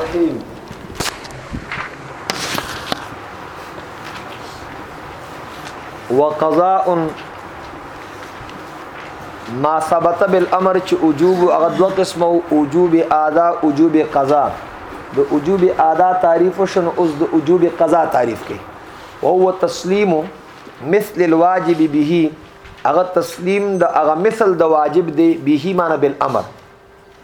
الرحيم وقضاء ما ثبت بالامر چې وجوب هغه دوه قسمه وجوب ادا وجوب قضا د وجوب ادا تعریف شنو اوس د وجوب قضا تعریف کړي او هو تسلیم مثل الواجب به هغه تسلیم د هغه مثل د واجب دی به معنی بالامر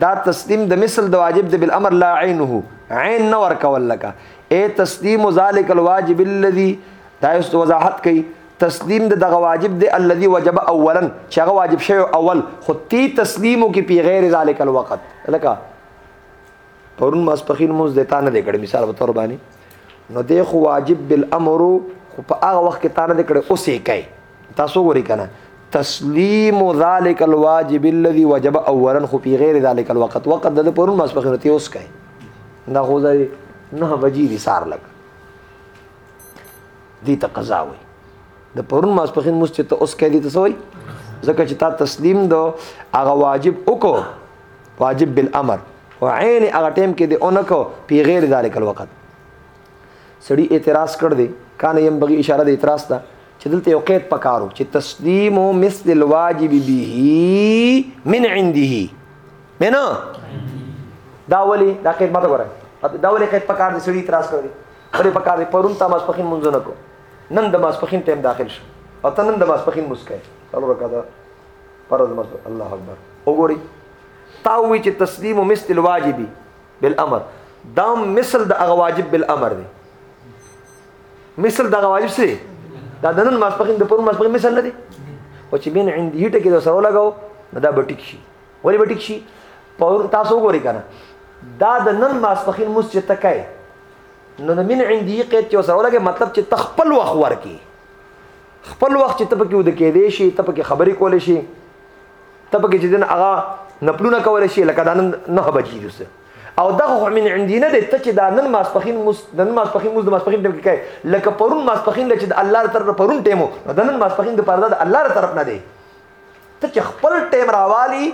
دا تسلیم د مثل د واجب د بالامر لا عینه عین نه ورکول لکه اے تسلیم ذالک الواجب الذي دا یو وضاحت کوي تسلیم د دغه واجب دی الذي وجب اولا چې هغه واجب شوی اول خو تی تسلیمو کې پی غیر ذالک الوقت لکه پرون ماسپخین موږ د تانه د کړه مثال په تور باندې نو دی خو واجب بالامر خو په هغه وخت کې تانه د کړه اوسې کوي تاسو ګوري کنه تسلیم ذلك الواجب الذي وجب اولا خو په غیر ذلك الوقت وقت د پرون ماس په خرتي اوس کوي دا خو ځای نه بجی دي سار لګ دي ته قضا وي د پرون ماس په خین مست ته اوس کوي ته سوي ځکه چې تا تسلیم دو هغه واجب وکړو واجب بالامر او عین هغه ټیم کې دی اونکو په غیر ذلک الوقت سړی اعتراض کړ دی کان یم بغي اشاره د اعتراض ته چې دلته یو قید پکارو چې تسلیم او مثل الواجب به من عنده نه دا ولی دا قید ماته ګورئ دا ولی قید پکار دي سړي اعتراض کړی ولی پکار دي پرون تا ماسپخین مونږ نه کو نن د ماسپخین ټیم داخل شو او ته نن د ماسپخین مسکه څلور رکعاته فرض مس الله اکبر وګوري تا وی چې تسلیم او مثل الواجب بالامر دا مثل د هغه واجب بالامر دی مثل دغه واجب څه دی دا د نن ماسپخین د پرون ماسپخین مثل نه دی او چې بین عندي ټکی د سره لګاو نو دا به ټیک شي ولې به ټیک شي پرون تاسو وګورئ که نه دا د نن ماسپخین موس چې ته کوې نو د من عندي قید چې سره لګې مطلب چې ته خپل وخت ورکې خپل وخت چې ته پکې ود کېدې شي ته پکې خبرې کولې شي ته پکې چې دن هغه نپلونه کولې شي لکه دا نن نه بجې دوسه او دغه خو من عندي نه دی ته چې دا نن ماسپخین مس نن ماسپخین مس د ماسپخین ټیم کې کوي لکه پرون ماسپخین لکه د الله تر پرون ټیمو نو د نن ماسپخین د پرده د الله تر طرف نه دی ته چې خپل ټیم راوالي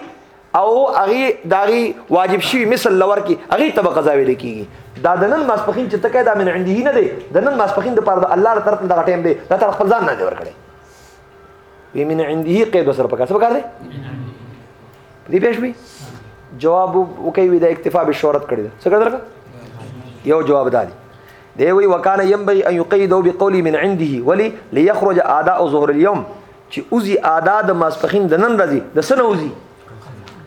او اغي داغي واجب شي مثل لور کې اغي تب قضا ویل کیږي دا د نن ماسپخین چې تکه دا من عندي نه دی د نن ماسپخین د پرده الله تر طرف دغه ټیم دی دا تر خپل ځان نه دی ورکړي وی من عنده قید سره پکار څه پکار دی دې پېښ وی جواب وکي وی د اکتفا به شهرت کړی څه کړل یو جواب دادی دی وی وکانه ينبغي ان يقيدوا بقولي من عنده ولي ليخرج اعداء ظهر اليوم چې اوزي اعداء د ماسپخین د نن راځي د سنه اوزي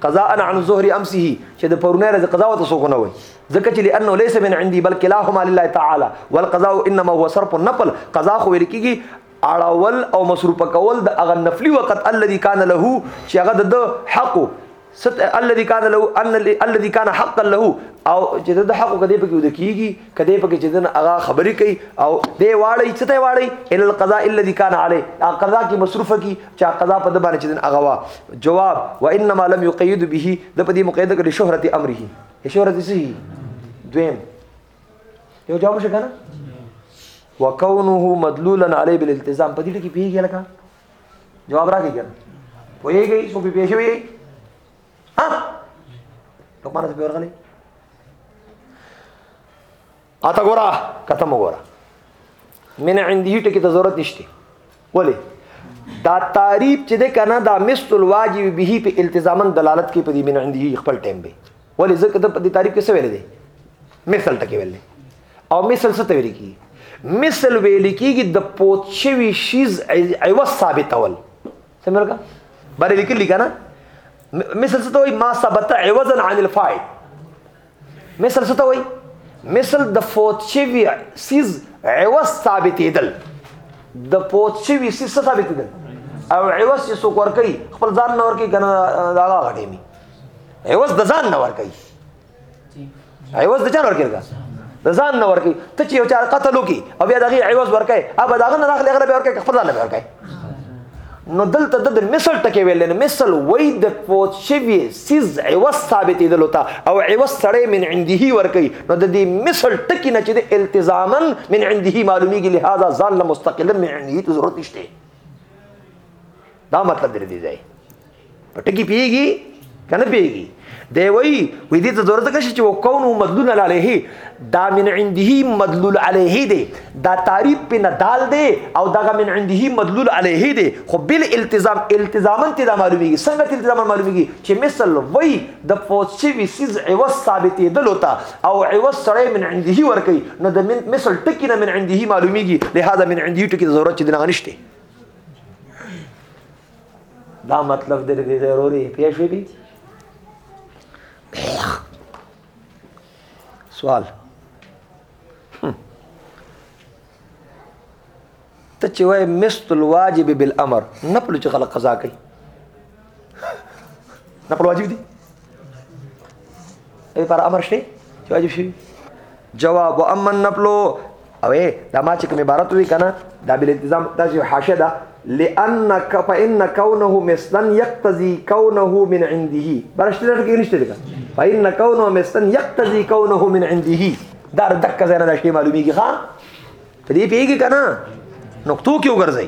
قضاء عن ظهر امسه چې د پرونه راځي قضا وته سو نه وي ځکه چې لانه ليس من عندي بل كلاهما لله تعالى والقضاء انما هو صرف النفل قضاء خو ورکیږي اړول او مصروف کول د اغه نفلی وقت الذي كان له چې هغه د حق ست الذي كان له ان الذي كان حقا له او چې د حق کده پکې ود کیږي کده پکې چې دن هغه خبرې کوي او دی واړی څه دی واړی ان القضاء الذي كان عليه هغه قضا کې مصروفه کی چې قضا په د باندې چې دن هغه وا جواب وانما لم يقيد به د په دې مقیده کې شهرت امره شهرت سي دویم یو جواب شو کنه وکونه مدلولا علی بالالتزام په دې ټکی پیږي لکه جواب راکې کنه پوهیږي څو به پیښ وي ها لقمان ته ورغلی اته ګورا کته مو ګورا من عندي ټکی ته ضرورت نشته ولی دا تعریف چې د کنه دا مثل الواجب به په التزامن دلالت کوي په دې من عندي خپل ټیم به ولې ځکه د دې تعریف کې څه ویل دي مثل ټکی ویل دي او مثل څه ته ویل کیږي مثل ویل کیږي د پوت شوی شیز ایو ثابتول سمرګه باندې لیکل کنه مثل څه ته وایي ما ثبت عوضا عن الفاعل مثل څه ته وایي مثل د فوت شوی سیز عوض ثابتېدل د فوت شوی سیز ثابتېدل او عوض چې څوک ورکي خپل ځان نه ورکي کنه دا غټې ایواز د ځان نه ورکي ایواز د چا ورکي د ځان نه ورکي ته چې یو چا قتل وکي او بیا دغه ایواز ورکي اب دغه نه داخله غره به ورکي خپل ځان نه ورکي نو دلته د مثل ټکی ویل نه مثل وای د فوت شوی سیز عوض ثابت دلو تا او عوض سړی من عنده ور کوي نو د دې مثل ټکی نه چې د التزاما من عنده معلومیږي لہذا ځان له مستقلا من عنده ضرورت نشته دا مطلب دی ځای په ټکی پیږي کنه پیږي دی وی وی دې ته ضرورت کشي چې وکونو مدلول علیه دا من عنده مدلول علیه دی دا تعریف په ندال دی او دا من عنده مدلول علیه دی خو بل التزام التزاما ته دا معلومیږي څنګه ته التزاما معلومیږي چې مثل وی د فوسی وی سیز عوض ثابتې دلوتا او عوض سره من عنده ور کوي نو د مثل ټکی نه من عنده معلومیږي لہذا من عنده ټکی ضرورت چې دغه نشته دا مطلب دې دې ضروري پیښ دي سوال ته چې وای مست الواجب بالامر نه پلو چې خلک قضا کوي نقل واجب دي اې پر امر شته چې واجب شي جواب واما النفل او دا ما چې کوم عبارت وی کنه دا بل التزام تاسو حاشیه ده لانك فان كونه مثلا يقتضي كونه من عنده برشته ده کې نشته ده فان كونه مثلا يقتضي كونه من عنده دا دک زنه د شی معلومیږي ها په دې پیږي کنه نقطو کې وګرځي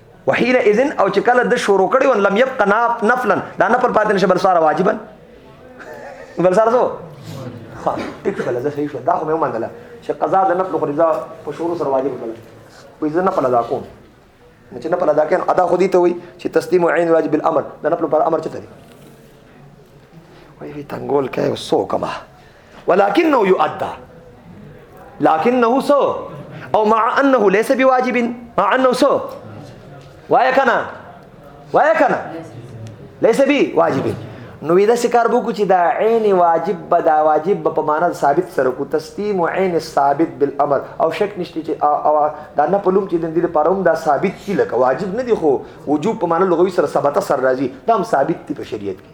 وحين اذن او چې کله د شروع کړي ون لم يبق ناف نفلا دا نفل پاتې نشه بل سره واجبا بل سره سو ها ټیک شو زه صحیح شو دا خو مې ومنله چې قضا د نفل خو رضا په شروع سره واجب کړل وې زه نفل ادا کوم چې نفل ادا کین ادا خو دي ته وي چې تسلیم عین واجب الامر د نفل پر امر چته دي وای تنګول کای وسو کما ولكنه يؤدى لكنه سو او مع انه ليس بواجب مع انه سو وایا کنه وایا کنه ليس بواجب نو دا شکار بو کو چې دا عین واجب به دا واجب به په معنا ثابت سره کو تسلیم او عین ثابت بالامر او شک نشته چې او دا نه پلوم چې د دې لپاره هم دا ثابت کی لکه واجب نه دی خو وجوب په معنا لغوي سره ثبت سر راځي دا هم ثابت دی په شریعت کې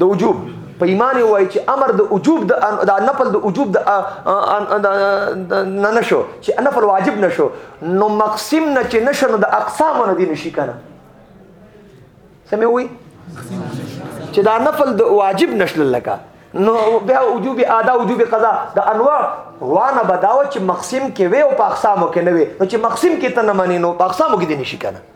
د وجوب په ایمان وای چې امر د وجوب د نفل د وجوب د نه نشو چې نفل واجب نشو نو مقسم نه چې نشو نو د اقسام نه دي نشي کنه سمې وي چې دا نفل د واجب نشل لکه نو بیا وجوب ادا وجوب قضا د انواع وانه بداو چې مقسم کې وي او په اقسامو کې نه وي نو چې مقسم کې ته نه مانی نو په اقسامو کې دي نشي کنه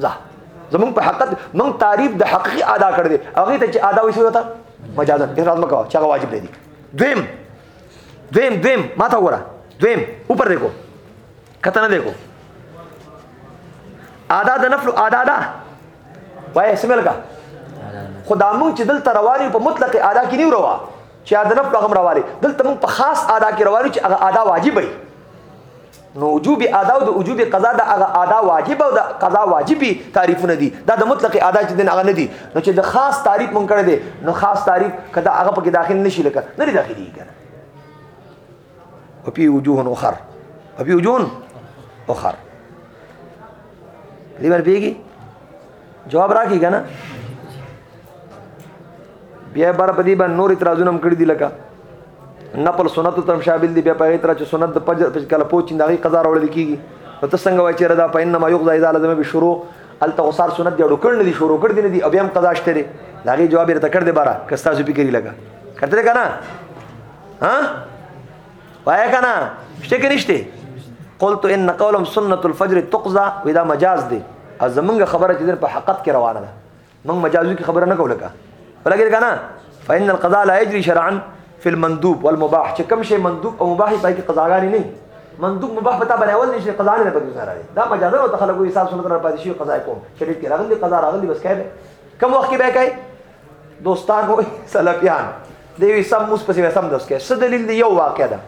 ځه زمون په حقیقت مون تعریف د حقیقي ادا کړی دی هغه ته چې ادا وي شو ته مجازا اعتراض مکو چې هغه واجب دی دویم دویم دویم ما ته وره دویم اوپر دیکھو کته نه دیکھو ادا د نفل ادا دا وای سمل کا خدا مون چې دلته رواني په مطلق ادا کې نیو روا چې ادا نفل هغه رواني دلته مون په خاص ادا کې رواني چې هغه ادا واجب دی نو وجوب ادا او د وجوب قضا د هغه ادا واجب او د قضا واجبي تعریفونه دي دا د مطلق ادا چې دین هغه نه دي نو چې د خاص تعریف مونږ کړی دی نو خاص تعریف کدا هغه پکې داخل نشي لکه نه لري داخلي کنه وفي وجوه اخر وفي وجوه اخر دې باندې پیږي جواب راکی کنه بیا بار په دې باندې نور اعتراضونه هم کړی دي لکه نقل سنت تم شامل دي بیا په غیر چې سنت د پجر په کله پوچین دغه قضا راوړل کیږي نو ته څنګه وای چې ردا په انما یغزا اذا لازم به شروع الته غصار سنت جوړ کړل دي شروع کړ دي نه دي ابي هم قضا شته لري دا غي جواب رته کړ دي بارا کستا سو فکر لگا کړته کنه ها وای کنه شته کې نشته قلت ان قولم سنه الفجر تقضى واذا مجاز دي ازمنګ خبره چې په حقیقت کې روانه ده موږ مجازي کې خبره نه کوله کا ولګي کنه فإن القضاء لا يجري شرعا في المندوب والمباح چې کوم شی مندوب او مباح پای کې قضاګانی نه مندوب مباح پتا باندې اول نشي قضا نه پکې سره دا مجازه او تخلق حساب سنت نه پاتې شي قضا کوم شریعت کې راغلي قضا راغلي بس کړي کوم وخت کې به کوي دوستان وای سلفیان دی وی سم موس پسې سم دوس کې څه دلیل دی یو واقع ده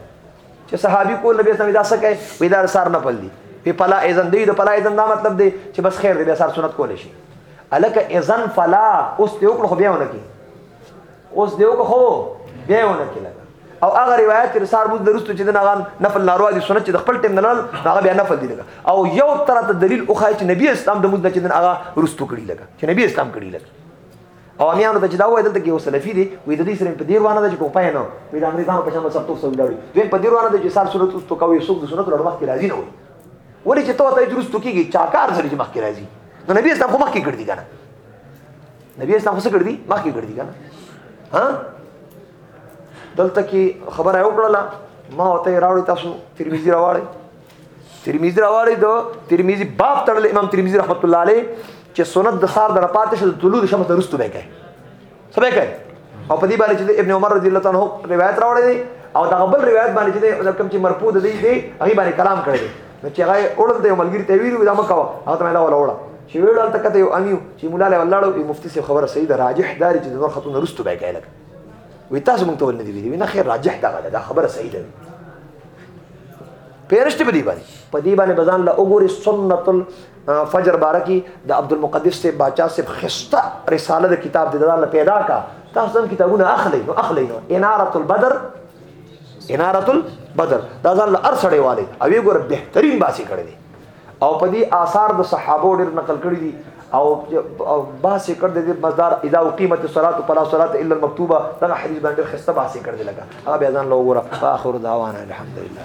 چې صحابي کو نبی سم دا سکه وی دا سار نه پلي په پلا اذن دی د پلا اذن دا مطلب دی چې بس خیر دی به سار سنت کول شي الک اذن فلا اوس دی وکړو بیا ونه کی اوس دی وکړو بیا ونه کی لګا او هغه روایت چې سار مو درستو چې د نغان نفل ناروا دي سنت چې د خپل ټیم نه لړل هغه بیا نفل دي لګا او یو تر ته دلیل او خای چې نبی اسلام د مود نه چې هغه رستو کړی لګا چې نبی اسلام کړی لګا او امیانو ته چې دا وای دلته کې یو سلفي دی وې د دې سره په دې روانه ده چې ټوپای نه وې د انګریزانو په شان سب تو سو ولاړ دوی په دې روانه ده چې سار سنت اوس تو کوي سوق د سنت لړ مخ کې راځي نه وي ولې چې تو ته درست کیږي چا کار سره چې مخ کې راځي نو نبی اسلام خو مخ کې کړ دي کنه نبی اسلام خو څه کړ دي مخ کې کړ دي کنه ها دلته کې خبره یو کړله ما وته راوړی تاسو ترمذی راوړی ترمذی راوړی دو ترمذی باب تړل امام ترمذی رحمت الله علیه چې سنت د سار د پاتې شو طلوع شمس درستو به کوي سبه کوي او په دې باندې چې ابن عمر رضی الله عنه روایت راوړی دی او دا بل روایت باندې چې کوم چې مرفوع دی دی هغه باندې کلام کړی دی نو چې هغه اورل دی ملګری ته ویلو دا مکو هغه ته دا ولا وړه چې ویل ته کته یو امیو چې مولا له ولاړو مفتی سي خبره صحیح ده راجح دار چې نور خاتون رستو به کوي لکه وي تاسو مونږ ته ول نه دی ویلي نه خیر راجح دا غله دا خبره صحیح ده پیرشت په دی باندې په دی باندې بزان لا وګوري سنت الفجر بارکی د عبد المقدس سے باچا سے خسته رساله د کتاب د دلال پیدا کا تاسو هم کتابونه اخلي نو اخلي نو اناره البدر اناره البدر دا ځل ارسړې والے او یې ګور بهترین باسي کړی او په دي آثار د صحابو ډېر نقل کړي دي او باسي کړ دي مزدار اذا قیمت الصلاه فلا صلاه الا المكتوبه دا حدیث باندې خسته باسي کړ دي لګا هغه بیا ځان لو ګره اخر دعوانا الحمدلله